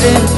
something